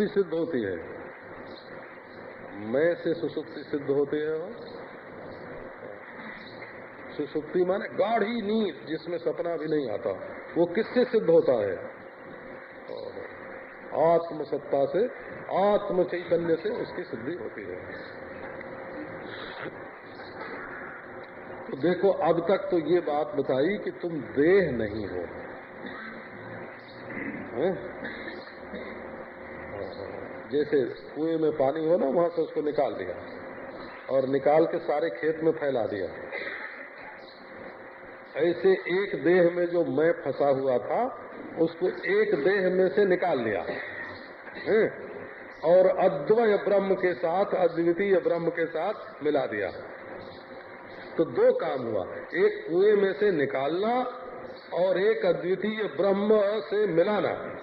सुसुप्ति सिद्ध होती है। मैं से सुसुप्ति सिद्ध होती है वो। सुसुप्ति माने गाढ़ी नींद, जिसमें सपना भी नहीं आता। वो किससे सिद्ध होता है? आत्म सत्ता से आत्म चैतन्य से उसकी सिद्धि होती है। तो देखो, अब तक तो ये बात बताई कि तुम देह नहीं हो। है? जैसे कुएँ में पानी हो ना, वहाँ से उसको निकाल दिया और निकाल के सारे खेत में फैला दिया। ऐसे एक देह में जो मैं फंसा हुआ था, उसको एक देह में से निकाल लिया। है? और अद्वय ब्रह्म के साथ, अद्वितीय ब्रह्म के साथ मिला दिया। तो दो काम हुआ। एक कुएँ में से निकालना और एक अद्वितीय ब्रह्म से मिलाना।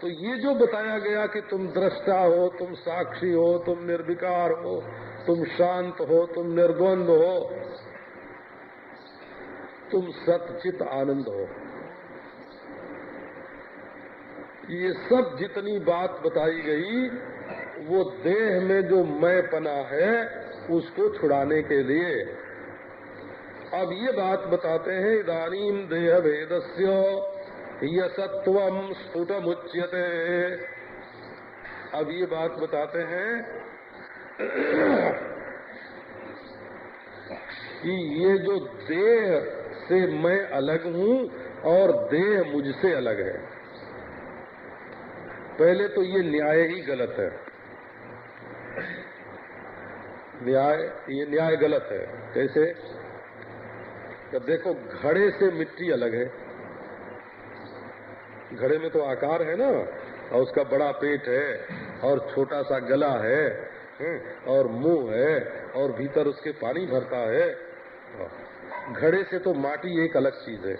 तो ये जो बताया गया कि तुम दृष्टा हो, तुम साक्षी हो, तुम निर्विकार हो, तुम शांत हो, तुम निर्द्वंद हो, तुम सचित आनंद हो। ये सब जितनी बात बताई गई, वो देह में जो मैं पना है, उसको छुड़ाने के लिए। अब ये बात बताते हैं इदानीम देह भेदस्य यसत्व स्फुटमुच्यते। अब ये बात बताते हैं कि ये जो देह से मैं अलग हूँ और देह मुझसे अलग है। पहले तो ये न्याय ही गलत है। न्याय, ये न्याय गलत है। कैसे? कि देखो घड़े से मिट्टी अलग है। घड़े में तो आकार है ना, और उसका बड़ा पेट है, और छोटा सा गला है और मुँह है, और भीतर उसके पानी भरता है। घड़े से तो माटी एक अलग चीज़ है।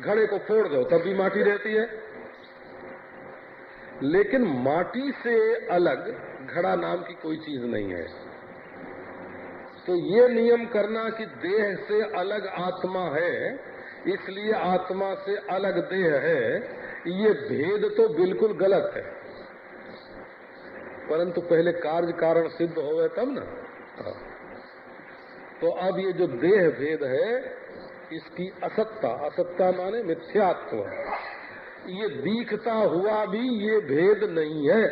घड़े को फोड़ दो, तब भी माटी रहती है। लेकिन माटी से अलग घड़ा नाम की कोई चीज़ नहीं है। तो ये नियम करना कि देह से अलग आत्मा है इसलिए आत्मा से अलग देह है, ये भेद तो बिल्कुल गलत है। परंतु पहले कार्य कारण सिद्ध हो गए तब ना? तो अब ये जो देह भेद है, इसकी असत्ता असत्ता माने मिथ्यात्व। ये दिखता हुआ भी ये भेद नहीं है।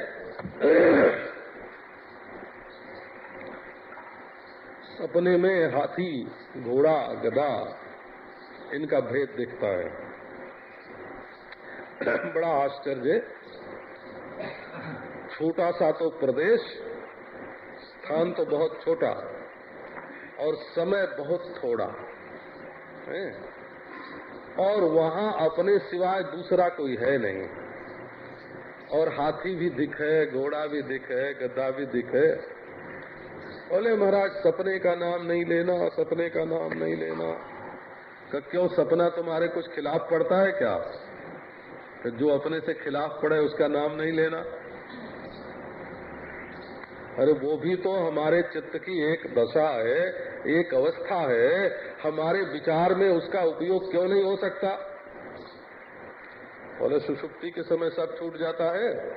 सपने में हाथी, घोड़ा, गधा इनका भेद दिखता है। बड़ा आश्चर्य। छोटा सा तो प्रदेश, स्थान तो बहुत छोटा और समय बहुत थोड़ा, है? और वहाँ अपने सिवाय दूसरा कोई है नहीं। और हाथी भी दिखे, घोड़ा भी दिखे गद्दा भी दिखे। बोले महाराज, सपने का नाम नहीं लेना, सपने का नाम नहीं लेना। कि क्यों सपना तुम्हारे कुछ खिलाफ पड़ता है क्या? कि जो अपने से खिलाफ पड़े उसका नाम नहीं लेना। अरे, वो भी तो हमारे चित्त की एक दशा है, एक अवस्था है। हमारे विचार में उसका उपयोग क्यों नहीं हो सकता? बोले, सुषुप्ति के समय सब छूट जाता है।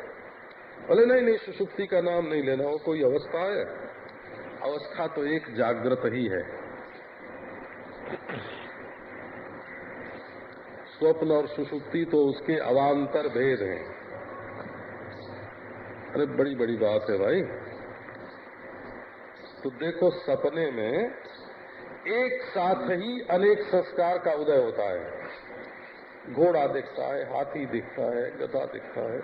बोले, नहीं नहीं, सुषुप्ति का नाम नहीं लेना, वो कोई अवस्था है। अवस्था तो एक जागृत ही है। स्वप्न और सुषुप्ति तो उसके अवान्तर भेद हैं। अरे बड़ी बड़ी बात है भाई। तो देखो सपने में एक साथ ही अनेक संस्कार का उदय होता है। घोड़ा दिखता है हाथी दिखता है गधा दिखता है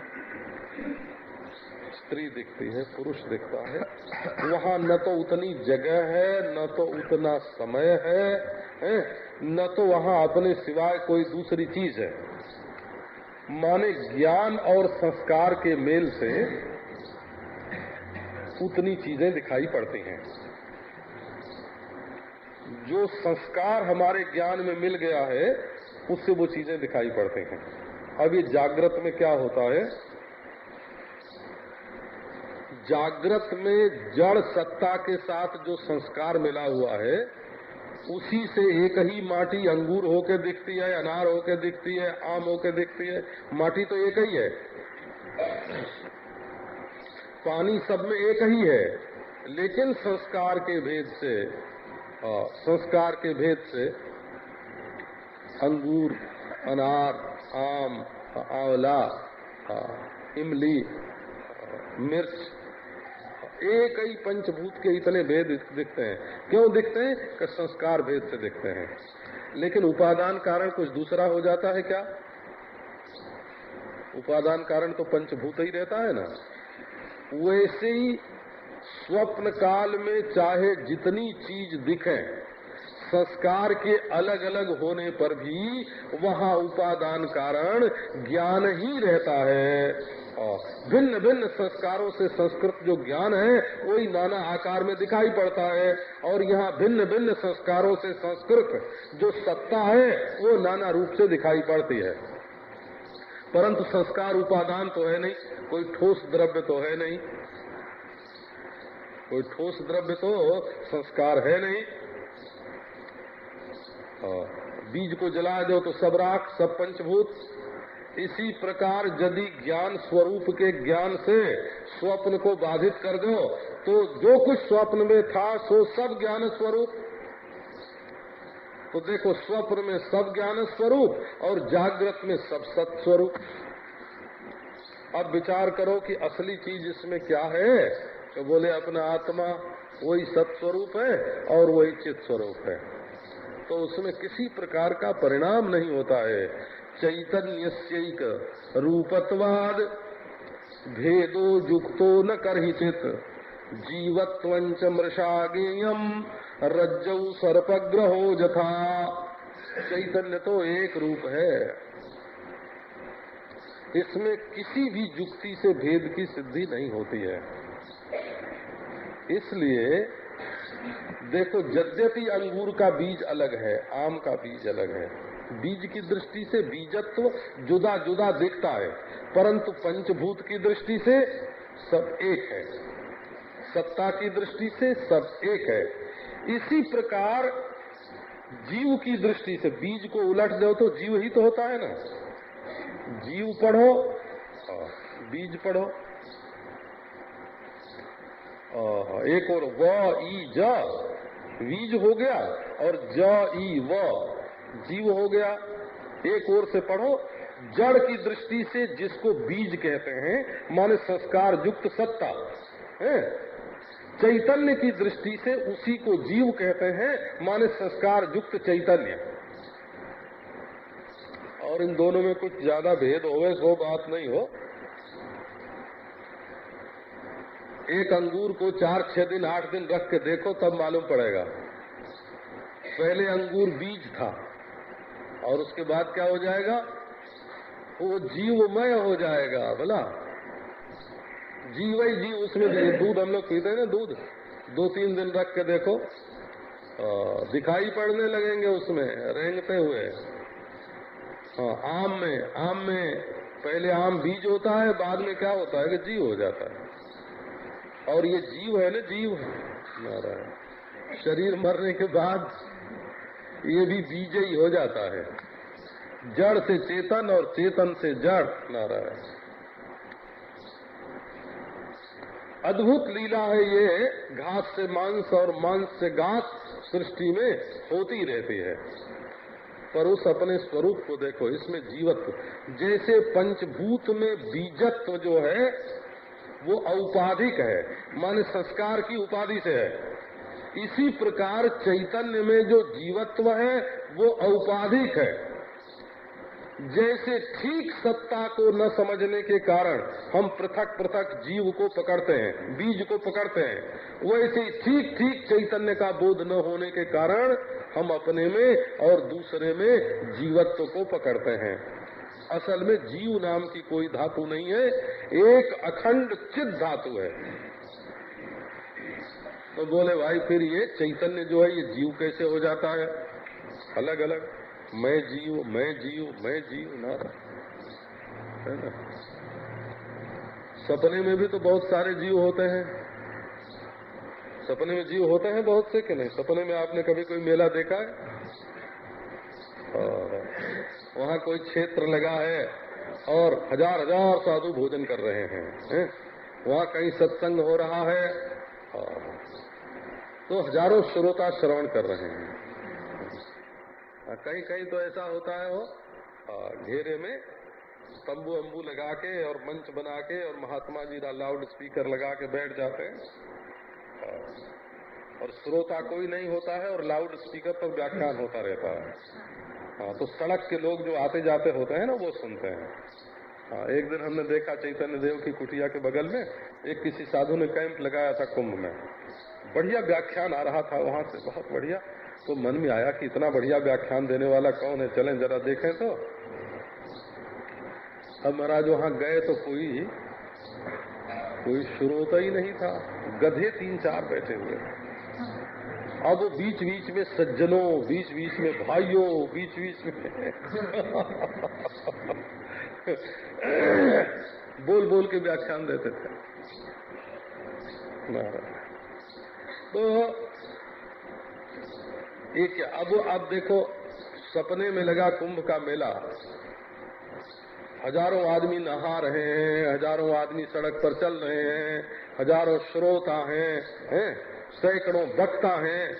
स्त्री दिखती है पुरुष दिखता है। वहाँ न तो उतनी जगह है न तो उतना समय है, है, न तो वहाँ अपने सिवाय कोई दूसरी चीज़ है। माने ज्ञान और संस्कार के मेल से उतनी चीज़ें दिखाई पड़ती हैं। जो संस्कार हमारे ज्ञान में मिल गया है, उससे वो चीज़ें दिखाई पड़ती हैं। अब ये जागृत में क्या होता है? जागृत में जड़ सत्ता के साथ जो संस्कार मिला हुआ है उसी से एक ही माटी अंगूर होके दिखती है, अनार होके दिखती है, आम होके दिखती है। माटी तो एक ही है। पानी सब में एक ही है, लेकिन संस्कार के भेद से संस्कार के भेद से अंगूर, अनार, आम, आंवला इमली, मिर्च एक ही पंचभूत के इतने भेद दिखते हैं। क्यों दिखते हैं? कि संस्कार भेद से दिखते हैं। लेकिन उपादान कारण कुछ दूसरा हो जाता है क्या? उपादान कारण तो पंचभूत ही रहता है ना। वैसे ही स्वप्न काल में चाहे जितनी चीज़ दिखे संस्कार के अलग अलग होने पर भी वहाँ उपादान कारण ज्ञान ही रहता है। भिन्न भिन्न संस्कारों से संस्कृत जो ज्ञान है, वही नाना आकार में दिखाई पड़ता है। और यहाँ भिन्न भिन्न संस्कारों से संस्कृत जो सत्ता है, वो नाना रूप से दिखाई पड़ती है। परंतु संस्कार उपादान तो है नहीं, कोई ठोस द्रव्य तो है नहीं। कोई ठोस द्रव्य तो संस्कार है नहीं। बीज को जला दो तो सब राख, सब पंचभूत। इसी प्रकार यदि ज्ञान स्वरूप के ज्ञान से स्वप्न को बाधित कर दो तो जो कुछ स्वप्न में था, सो सब ज्ञान स्वरूप। तो देखो, स्वप्न में सब ज्ञान स्वरूप और जागृत में सब सत स्वरूप। अब विचार करो कि असली चीज़ इसमें क्या है। तो बोले, अपना आत्मा वही सत्स्वरूप है और वही चित स्वरूप है। तो उसमें किसी प्रकार का परिणाम नहीं होता है। चैतन्य रूपत्वाद, भेदो युक्तो न करहिचित। जीवत्वंच मृषागेयम, रज्जौ सर्पग्रहो जथा। चैतन्य तो एक रूप है। इसमें किसी भी युक्ति से भेद की सिद्धि नहीं होती है। इसलिए देखो, यद्यपि अंगूर का बीज अलग है, आम का बीज अलग है, बीज की दृष्टि से बीजत्व जुदा जुदा दिखता है, परंतु पंचभूत की दृष्टि से सब एक है। सत्ता की दृष्टि से सब एक है। इसी प्रकार जीव की दृष्टि से, बीज को उलट दो तो जीव ही तो होता है ना। जीव पढ़ो बीज पढ़ो। एक और व ई ज बीज हो गया और ज ई व, जीव हो गया। एक और से पढ़ो, जड़ की दृष्टि से जिसको बीज कहते हैं, माने संस्कार युक्त सत्ता, है? चैतन्य की दृष्टि से उसी को जीव कहते हैं, माने संस्कार युक्त चैतन्य। और इन दोनों में कुछ ज़्यादा भेद हो होवे सो बात नहीं हो। एक अंगूर को चार, छह दिन, आठ दिन रख के देखो, तब मालूम पड़ेगा। पहले अंगूर बीज था, और उसके बाद क्या हो जाएगा? वो जीवमय हो जाएगा, बोला। जीव ही जीव, उसमें दूध हम लोग पीते ना, दूध। दो, तीन दिन रख के देखो। दिखाई पड़ने लगेंगे उसमें, रेंगते हुए। आम में आम में, पहले आम बीज होता है, बाद में क्या होता है कि जीव हो जाता है। और ये जीव है ना, जीव। है नारायण, शरीर मरने के बाद ये भी बीज ही हो जाता है। जड़ से चेतन और चेतन से जड़, नारायण। अद्भुत लीला है ये। घास से मांस और मांस से घास सृष्टि में होती रहती है। पर उस अपने स्वरूप को देखो, इसमें जीवत्व। जैसे पंचभूत में बीजत्व जो है वो औपाधिक है, मान संस्कार की उपाधि से है। इसी प्रकार चैतन्य में जो जीवत्व है, वो औपाधिक है। जैसे ठीक सत्ता को न समझने के कारण हम पृथक पृथक जीव को पकड़ते हैं, बीज को पकड़ते हैं, वैसे ठीक ठीक चैतन्य का बोध न होने के कारण हम अपने में और दूसरे में जीवत्व को पकड़ते हैं। असल में जीव नाम की कोई धातु नहीं है, एक अखंड चित धातु है। तो बोले, भाई, फिर ये चैतन्य जो है, ये जीव कैसे हो जाता है? अलग अलग मैं जीव मैं जीव मैं जीव ना। है ना? सपने में भी तो बहुत सारे जीव होते हैं। सपने में जीव होते हैं बहुत से कि नहीं? सपने में आपने कभी कोई मेला देखा है। वहाँ कोई क्षेत्र लगा है और हज़ार हज़ार साधु भोजन कर रहे हैं, है? वहाँ कहीं सत्संग हो रहा है तो हज़ारों श्रोता श्रवण कर रहे हैं। कहीं कहीं तो ऐसा होता है वो घेरे में तंबू अम्बू लगा के और मंच बना के और महात्मा जी का लाउड स्पीकर लगा के बैठ जाते हैं। और श्रोता कोई नहीं होता है और लाउड स्पीकर पर व्याख्यान होता रहता है। हाँ तो सड़क के लोग जो आते जाते होते हैं ना, वो सुनते हैं। हाँ एक दिन हमने देखा चैतन्य देव की कुटिया के बगल में एक किसी साधु ने कैंप लगाया था कुंभ में। बढ़िया व्याख्यान आ रहा था वहाँ से, बहुत बढ़िया। तो मन में आया कि इतना बढ़िया व्याख्यान देने वाला कौन है? चलें, जरा देखें तो। अब महाराज वहाँ गए तो कोई कोई श्रोता ही नहीं था। गधे तीन चार बैठे हुए। अब बीच बीच में सज्जनों, बीच बीच में भाइयों, बीच बीच में बोल बोल के व्याख्यान देते थे। तो एक अब आप देखो, सपने में लगा कुंभ का मेला। हज़ारों आदमी नहा रहे हैं, हज़ारों आदमी सड़क पर चल रहे हैं, हज़ारों श्रोता हैं हैं? सैकड़ों वक्ता हैं।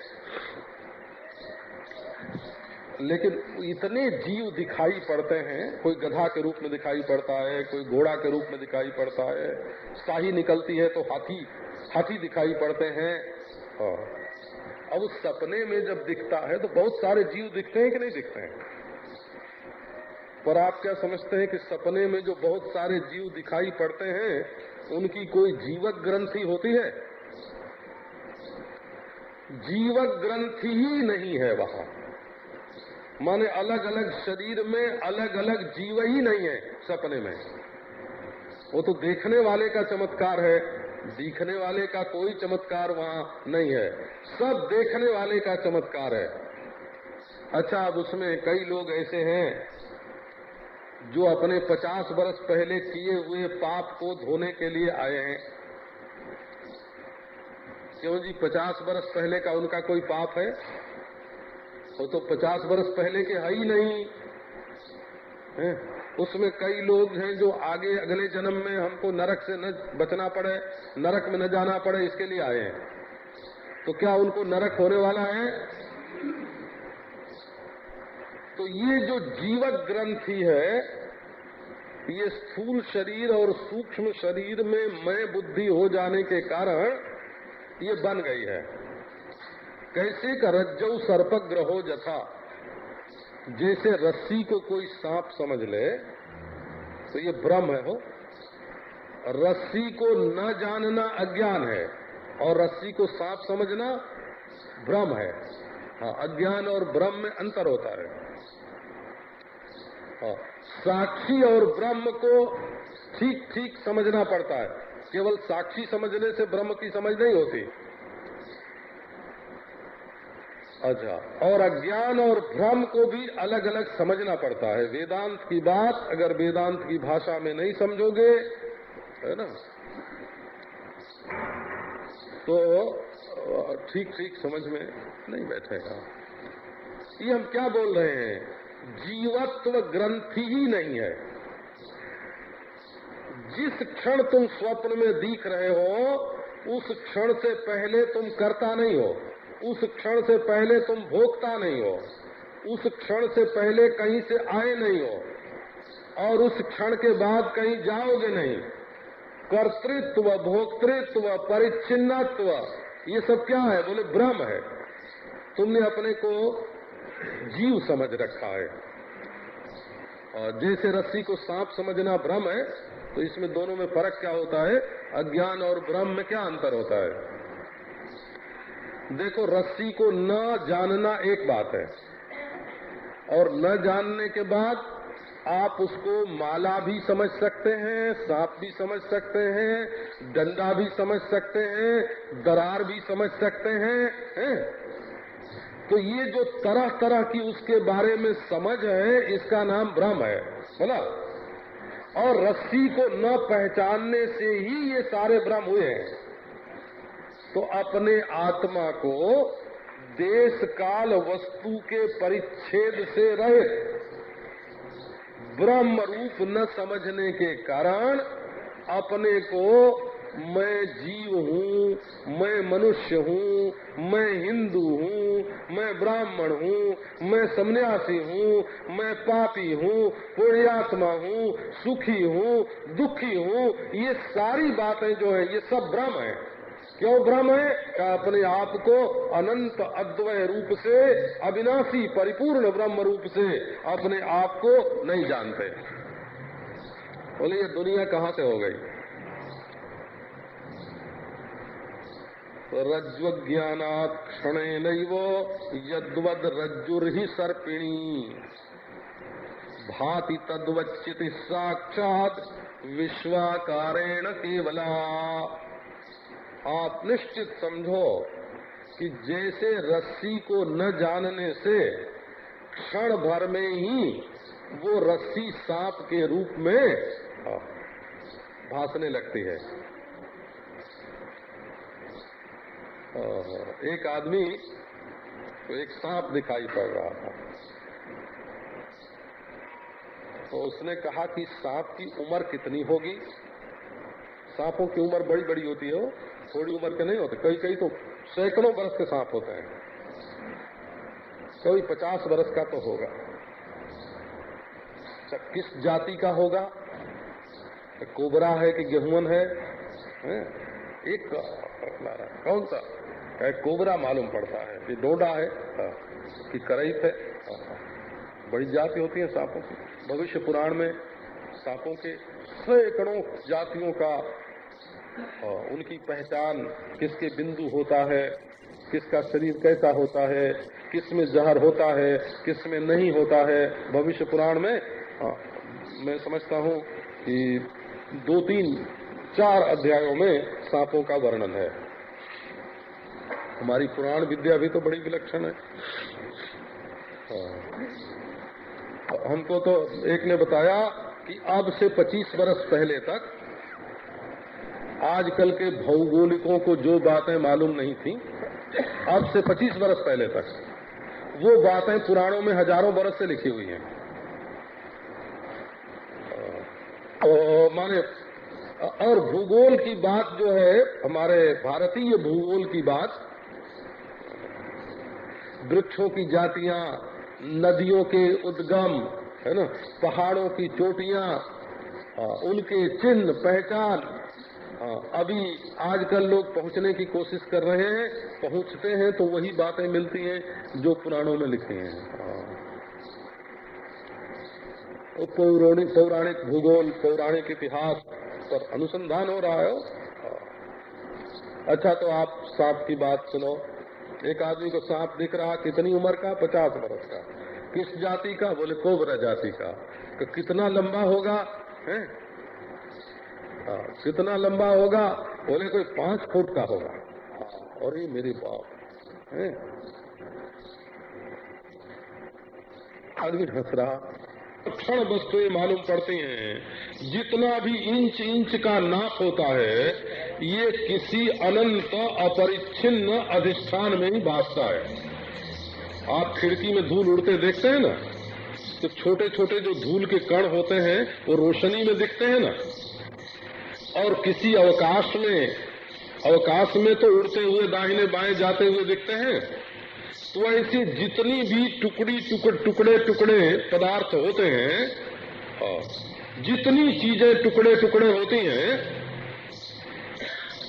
लेकिन इतने जीव दिखाई पड़ते हैं, कोई गधा के रूप में दिखाई पड़ता है, कोई घोड़ा के रूप में दिखाई पड़ता है, शाही निकलती है तो हाथी हाथी दिखाई पड़ते हैं। हाँ। अब उस सपने में जब दिखता है तो बहुत सारे जीव दिखते हैं कि नहीं दिखते हैं? पर आप क्या समझते हैं कि सपने में जो बहुत सारे जीव दिखाई पड़ते हैं, उनकी कोई जीवक ग्रंथि होती है? जीवक ग्रंथि ही नहीं है वहाँ। माने अलग अलग शरीर में अलग अलग जीव ही नहीं है सपने में। वो तो देखने वाले का चमत्कार है, दिखने वाले का कोई चमत्कार वहाँ नहीं है। सब देखने वाले का चमत्कार है। अच्छा अब उसमें कई लोग ऐसे हैं जो अपने पचास वर्ष पहले किए हुए पाप को धोने के लिए आए हैं। क्यों जी, पचास वर्ष पहले का उनका कोई पाप है? वो तो पचास वर्ष पहले के है ही नहीं। है? उसमें कई लोग हैं जो आगे, अगले जन्म में हमको नरक से न बचना पड़े, नरक में न जाना पड़े, इसके लिए आए हैं। तो क्या उनको नरक होने वाला है? तो ये जो जीवक ग्रंथि है, ये स्थूल शरीर और सूक्ष्म शरीर में मैं बुद्धि हो जाने के कारण ये बन गई है। कैसे का रज्जो सर्प ग्रहो जथा। जैसे रस्सी को कोई सांप समझ ले तो ये ब्रह्म है हो। रस्सी को न जानना अज्ञान है, और रस्सी को सांप समझना भ्रम है। हाँ अज्ञान और ब्रह्म में अंतर होता है। हाँ साक्षी और ब्रह्म को ठीक ठीक समझना पड़ता है। केवल साक्षी समझने से ब्रह्म की समझ नहीं होती। अच्छा और अज्ञान और भ्रम को भी अलग अलग समझना पड़ता है। वेदांत की बात अगर वेदांत की भाषा में नहीं समझोगे, है ना? तो ठीक ठीक, समझ में नहीं बैठेगा। ये हम क्या बोल रहे हैं? जीवत्व ग्रंथि ही नहीं है। जिस क्षण तुम स्वप्न में दिख रहे हो, उस क्षण से पहले तुम करता नहीं हो। उस क्षण से पहले तुम भोगता नहीं हो। उस क्षण से पहले कहीं से आए नहीं हो। और उस क्षण के बाद कहीं जाओगे नहीं। कर्तृत्व, भोक्तृत्व, परिच्छिन्नत्व, ये सब क्या है? बोले, भ्रम है। तुमने अपने को जीव समझ रखा है। और जैसे रस्सी को सांप समझना भ्रम है तो इसमें दोनों में फ़र्क क्या होता है? अज्ञान और ब्रह्म में क्या अंतर होता है? देखो, रस्सी को न जानना एक बात है, और न जानने के बाद आप उसको माला भी समझ सकते हैं, सांप भी समझ सकते हैं, डंडा भी समझ सकते हैं, दरार भी समझ सकते हैं, है? तो ये जो तरह तरह की उसके बारे में समझ है, इसका नाम भ्रम है। बोला? और रस्सी को न पहचानने से ही ये सारे भ्रम हुए हैं। तो अपने आत्मा को देश काल वस्तु के परिच्छेद से रहे। ब्रह्म रूप न समझने के कारण अपने को मैं जीव हूँ, मैं मनुष्य हूँ, मैं हिंदू हूँ, मैं ब्राह्मण हूँ, मैं सन्यासी हूँ, मैं पापी हूँ, पुण्यात्मा हूँ, सुखी हूँ, दुखी हूँ, ये सारी बातें जो है, ये सब भ्रम है। क्यों भ्रम है? अपने आप को अनंत अद्वय रूप से, अविनाशी परिपूर्ण ब्रह्म रूप से अपने आप को नहीं जानते? बोले ये दुनिया कहाँ से हो गई? रज्ज्वज्ञानात् क्षणे नैव यद्वद रज्जुर्हि सर्पिणी। भाति तद्वच्चिति साक्षात विश्वाकारेण केवला। आप निश्चित समझो कि जैसे रस्सी को न जानने से क्षण भर में ही वो रस्सी सांप के रूप में भासने लगती है। एक आदमी को एक सांप दिखाई पड़ रहा था। तो उसने कहा कि सांप की उम्र कितनी होगी? सांपों की उम्र बड़ी बड़ी होती है थोड़ी उम्र के नहीं होते। कई कई तो सैकड़ों बरस के सांप होते हैं। कोई पचास बरस का तो होगा। अच्छा किस जाति का होगा? कोबरा है कि गेहूँ है, है? एक कौन सा? है कोबरा मालूम पड़ता है कि डोडा है हाँ, कि करईत है हाँ, बड़ी जाति होती है सांपों की। भविष्य पुराण में सांपों के सैकड़ों जातियों का हाँ, उनकी पहचान किसके बिंदु होता है किसका शरीर कैसा होता है किसमें जहर होता है किसमें नहीं होता है। भविष्य पुराण में आ, मैं समझता हूँ कि दो तीन चार अध्यायों में सांपों का वर्णन है। हमारी पुराण विद्या भी तो बड़ी विलक्षण है। हाँ। हमको तो एक ने बताया कि अब से 25 वर्ष पहले तक आजकल के भौगोलिकों को जो बातें मालूम नहीं थी, अब से 25 वर्ष पहले तक वो बातें पुराणों में हज़ारों वर्ष से लिखी हुई हैं। तो माने, और भूगोल की बात जो है, हमारे भारतीय भूगोल की बात वृक्षों की जातियाँ, नदियों के उद्गम, है ना, पहाड़ों की चोटियाँ उनके चिन्ह, पहचान अभी आजकल लोग पहुँचने की कोशिश कर रहे हैं, पहुँचते हैं तो वही बातें मिलती हैं जो पुराणों में लिखी हैं। पौराणिक पौराणिक भूगोल, पौराणिक इतिहास पर अनुसंधान हो रहा है। अच्छा तो आप सांप की बात सुनो। एक आदमी को सांप दिख रहा कितनी उम्र का? पचास वर्ष का। किस जाति का? बोले कोबरा जाति का। तो कितना लंबा होगा? है? हाँ, कितना लंबा होगा? बोले कोई पाँच फुट का होगा। और ये मेरी बाप। है? आदमी हंस रहा। क्षण वस्तुएँ मालूम पड़ती हैं जितना भी इंच इंच का नाप होता है ये किसी अनंत, अपरिच्छिन्न अधिष्ठान में ही भासता है। आप खिड़की में धूल उड़ते देखते हैं ना? तो छोटे छोटे जो धूल के कण होते हैं, वो रोशनी में दिखते हैं ना? और किसी अवकाश में अवकाश में तो उड़ते हुए दाहिने बाएँ जाते हुए दिखते हैं। तो ऐसे जितनी भी टुकड़ी, टुकड़, टुकड़े टुकड़े पदार्थ होते हैं जितनी चीज़ें टुकड़े टुकड़े होती हैं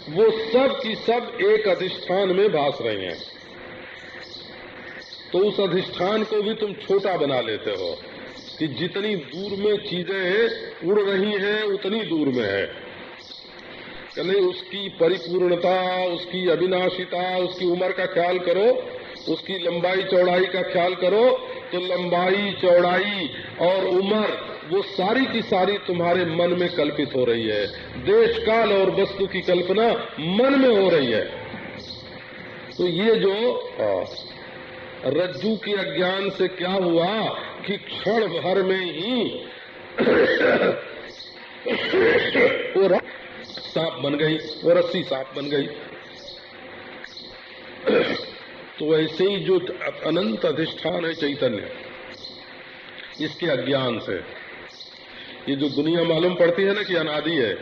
वो सब की सब एक अधिष्ठान में भास रही हैं। तो उस अधिष्ठान को भी तुम छोटा बना लेते हो कि जितनी दूर में चीज़ें उड़ रही हैं, उतनी दूर में है। नहीं, उसकी परिपूर्णता, उसकी अविनाशिता, उसकी उम्र का ख्याल करो, उसकी लंबाई चौड़ाई का ख्याल करो तो लंबाई चौड़ाई और उम्र वो सारी की सारी तुम्हारे मन में कल्पित हो रही है। देश, काल और वस्तु की कल्पना मन में हो रही है। तो ये जो रज्जू के अज्ञान से क्या हुआ कि क्षण भर में ही वो सांप बन गई, वो रस्सी सांप बन गई। तो ऐसे ही जो अनंत अधिष्ठान है चैतन्य, इसके अज्ञान से। ये जो दुनिया मालूम पड़ती है ना कि अनादि है।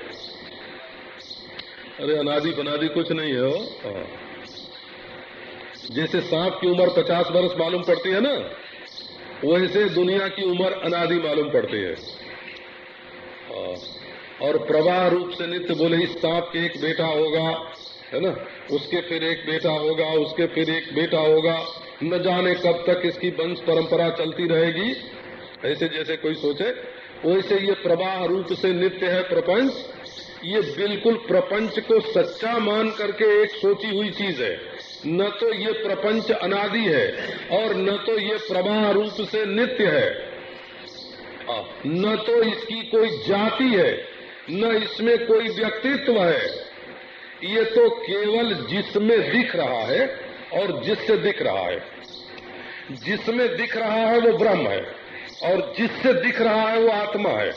अरे, अनादि बनादि कुछ नहीं है वो हाँ। जैसे सांप की उम्र पचास वर्ष मालूम पड़ती है ना, वैसे दुनिया की उम्र अनादि मालूम पड़ती है। हाँ। और प्रवाह रूप से नित्य बोले इस सांप के एक बेटा होगा, है ना? उसके फिर एक बेटा होगा, उसके फिर एक बेटा होगा। न जाने कब तक इसकी वंश परंपरा चलती रहेगी। ऐसे जैसे कोई सोचे वैसे ये प्रवाह रूप से नित्य है प्रपंच। ये बिल्कुल प्रपंच को सच्चा मान करके एक सोची हुई चीज़ है। न तो ये प्रपंच अनादि है और न तो ये प्रवाह रूप से नित्य है। न तो इसकी कोई जाति है, न इसमें कोई व्यक्तित्व है। ये तो केवल जिसमें दिख रहा है और जिससे दिख रहा है। जिसमें दिख रहा है वो ब्रह्म है। और जिससे दिख रहा है वो आत्मा है।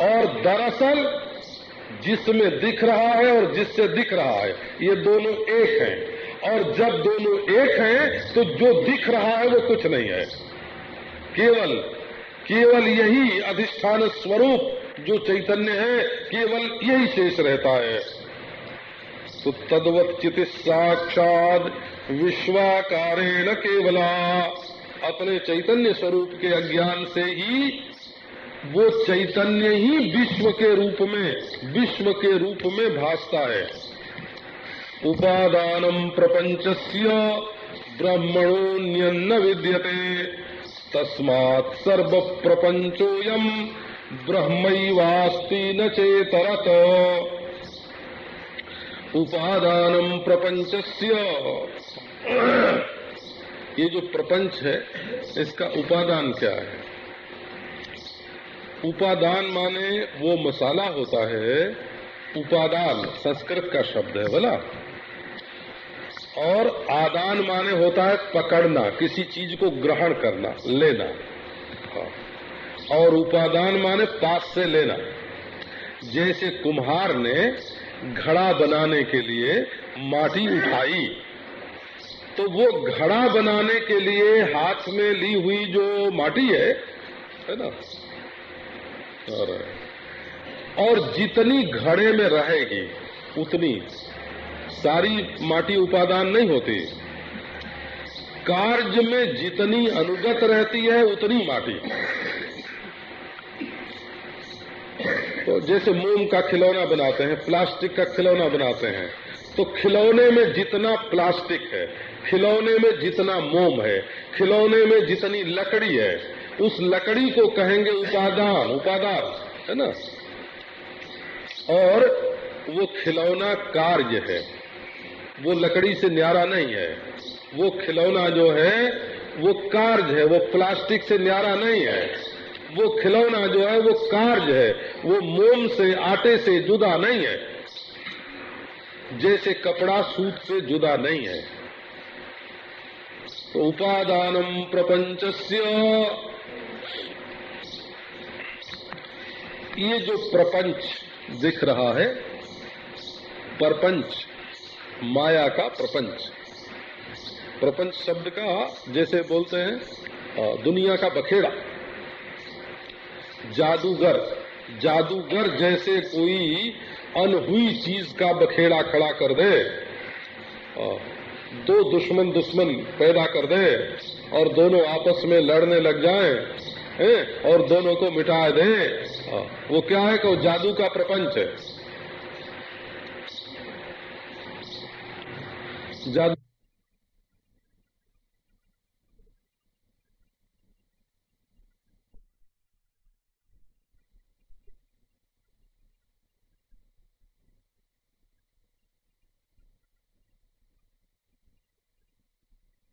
और दरअसल जिसमें दिख रहा है और जिससे दिख रहा है, ये दोनों एक हैं। और जब दोनों एक हैं तो जो दिख रहा है वो कुछ नहीं है। केवल केवल यही अधिष्ठान स्वरूप जो चैतन्य है, केवल यही शेष रहता है। तो तदवत चित साक्षात विश्वाकारेण केवला। अपने चैतन्य स्वरूप के अज्ञान से ही, वो चैतन्य ही विश्व के रूप में, विश्व के रूप में भासता है। उपादानम प्रपंचस्य ब्रह्मणोन्य विद्यते। तस्मात् सर्व प्रपंचोयम ब्रह्मवास्ति न चेतरत। उपादानम प्रपंच ये जो प्रपंच है, इसका उपादान क्या है? उपादान माने वो मसाला होता है, उपादान, संस्कृत का शब्द है, बोला? और आदान माने होता है पकड़ना, किसी चीज़ को ग्रहण करना, लेना। हाँ। और उपादान माने पास से लेना। जैसे कुम्हार ने घड़ा बनाने के लिए माटी उठाई। तो वो घड़ा बनाने के लिए हाथ में ली हुई जो माटी है है ना? और जितनी घड़े में रहेगी, उतनी सारी माटी उपादान नहीं होती। कार्य में जितनी अनुगत रहती है, उतनी माटी। तो जैसे मोम का खिलौना बनाते हैं, प्लास्टिक का खिलौना बनाते हैं तो खिलौने में जितना प्लास्टिक है, खिलौने में जितना मोम है, खिलौने में जितनी लकड़ी है, उस लकड़ी को कहेंगे उपादान उपादान, है ना? और वो खिलौना कार्य है, वो लकड़ी से न्यारा नहीं है, वो खिलौना जो है, वो कार्य है, वो प्लास्टिक से न्यारा नहीं है। वो खिलौना जो है, वो कार्य है, वो मोम से, आटे से जुदा नहीं है। जैसे कपड़ा सूत से जुदा नहीं है। तो उपादानम प्रपंचस्य। ये जो प्रपंच दिख रहा है, परपंच, माया का प्रपंच। प्रपंच शब्द का, जैसे बोलते हैं दुनिया का बखेड़ा। जादूगर जादूगर जैसे कोई अनहुई चीज़ का बखेड़ा खड़ा कर दे दो दुश्मन दुश्मन पैदा कर दे और दोनों आपस में लड़ने लग जाएँ और दोनों को मिटा दे। वो क्या है कि जादू का प्रपंच है। जादू